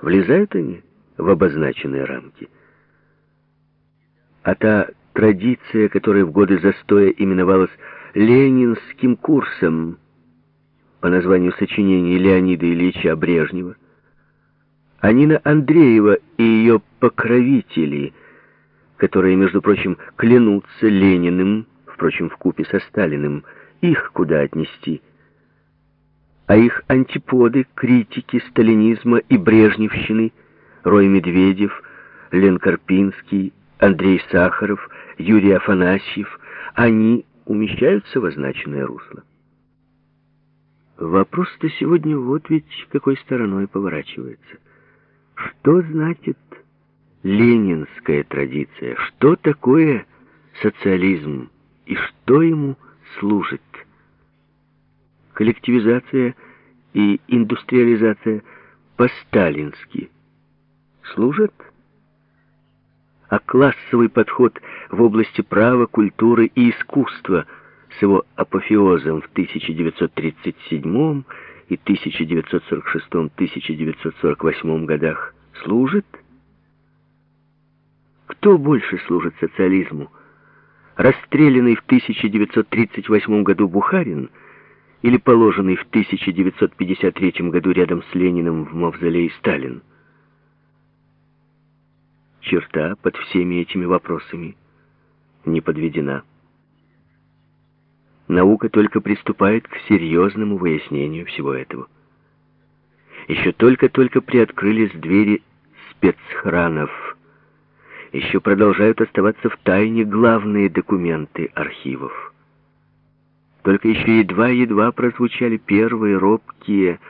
Влезают они в обозначенные рамки. А та традиция, которая в годы застоя именовалась «ленинским курсом», по названию сочинений Леонида Ильича Брежнева, а Нина Андреева и ее покровители, которые, между прочим, клянутся Лениным, впрочем, в купе со Сталиным, их куда отнести? А их антиподы, критики сталинизма и брежневщины, Рой Медведев, Лен Карпинский, Андрей Сахаров, Юрий Афанасьев, они умещаются в означенное русло. Вопрос-то сегодня вот ведь какой стороной поворачивается. Что значит ленинская традиция? Что такое социализм? И что ему служит? Коллективизация и индустриализация по-сталински служат? А классовый подход в области права, культуры и искусства – с его апофеозом в 1937 и 1946-1948 годах служит? Кто больше служит социализму? Расстрелянный в 1938 году Бухарин или положенный в 1953 году рядом с Лениным в мавзолее Сталин? Черта под всеми этими вопросами не подведена. Наука только приступает к серьезному выяснению всего этого. Еще только-только приоткрылись двери спецхранов. Еще продолжают оставаться в тайне главные документы архивов. Только еще едва-едва прозвучали первые робкие,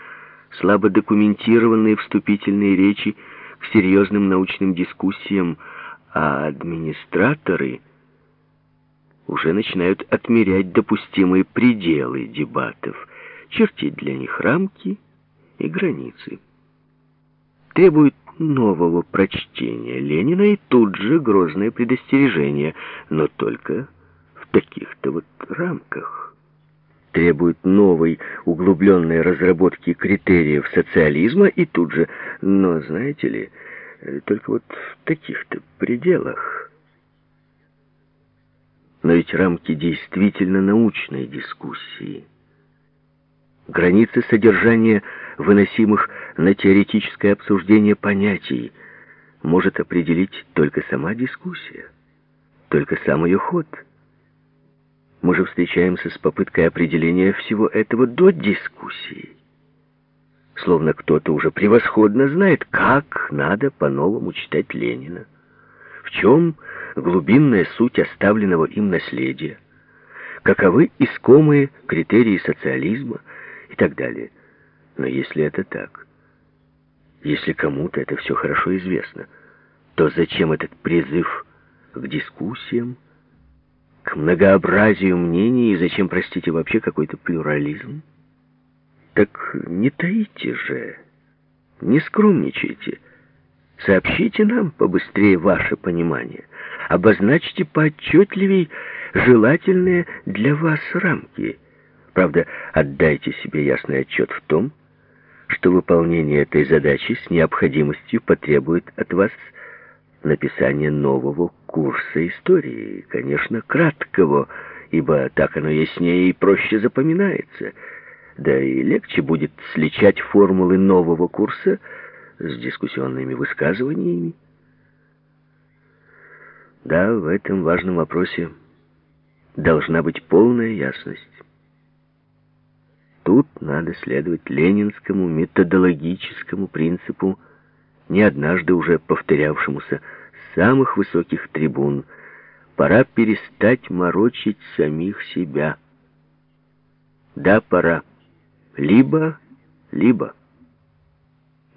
слабо документированные вступительные речи к серьезным научным дискуссиям, а администраторы — уже начинают отмерять допустимые пределы дебатов, чертить для них рамки и границы. Требуют нового прочтения Ленина и тут же грозное предостережение, но только в таких-то вот рамках. Требуют новой углубленной разработки критериев социализма и тут же, но знаете ли, только вот в таких-то пределах. Но ведь рамки действительно научной дискуссии. Границы содержания выносимых на теоретическое обсуждение понятий может определить только сама дискуссия, только сам ее ход. Мы же встречаемся с попыткой определения всего этого до дискуссии. Словно кто-то уже превосходно знает, как надо по-новому читать Ленина. В чем глубинная суть оставленного им наследия, каковы искомые критерии социализма и так далее. Но если это так, если кому-то это все хорошо известно, то зачем этот призыв к дискуссиям, к многообразию мнений и зачем, простите, вообще какой-то плюрализм? Так не таите же, не скромничайте, сообщите нам побыстрее ваше понимание – обозначьте поотчетливей желательные для вас рамки. Правда, отдайте себе ясный отчет в том, что выполнение этой задачи с необходимостью потребует от вас написания нового курса истории, конечно, краткого, ибо так оно яснее и проще запоминается. Да и легче будет сличать формулы нового курса с дискуссионными высказываниями. Да, в этом важном вопросе должна быть полная ясность. Тут надо следовать ленинскому методологическому принципу, не однажды уже повторявшемуся с самых высоких трибун. Пора перестать морочить самих себя. Да, пора. Либо, либо.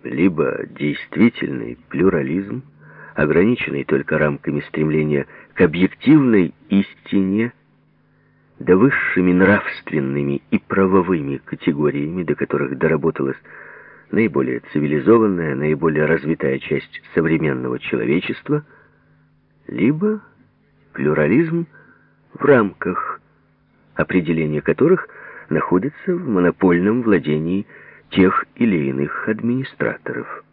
Либо действительный плюрализм, ограниченный только рамками стремления к объективной истине, да высшими нравственными и правовыми категориями, до которых доработалась наиболее цивилизованная, наиболее развитая часть современного человечества, либо плюрализм в рамках, определения которых находится в монопольном владении тех или иных администраторов.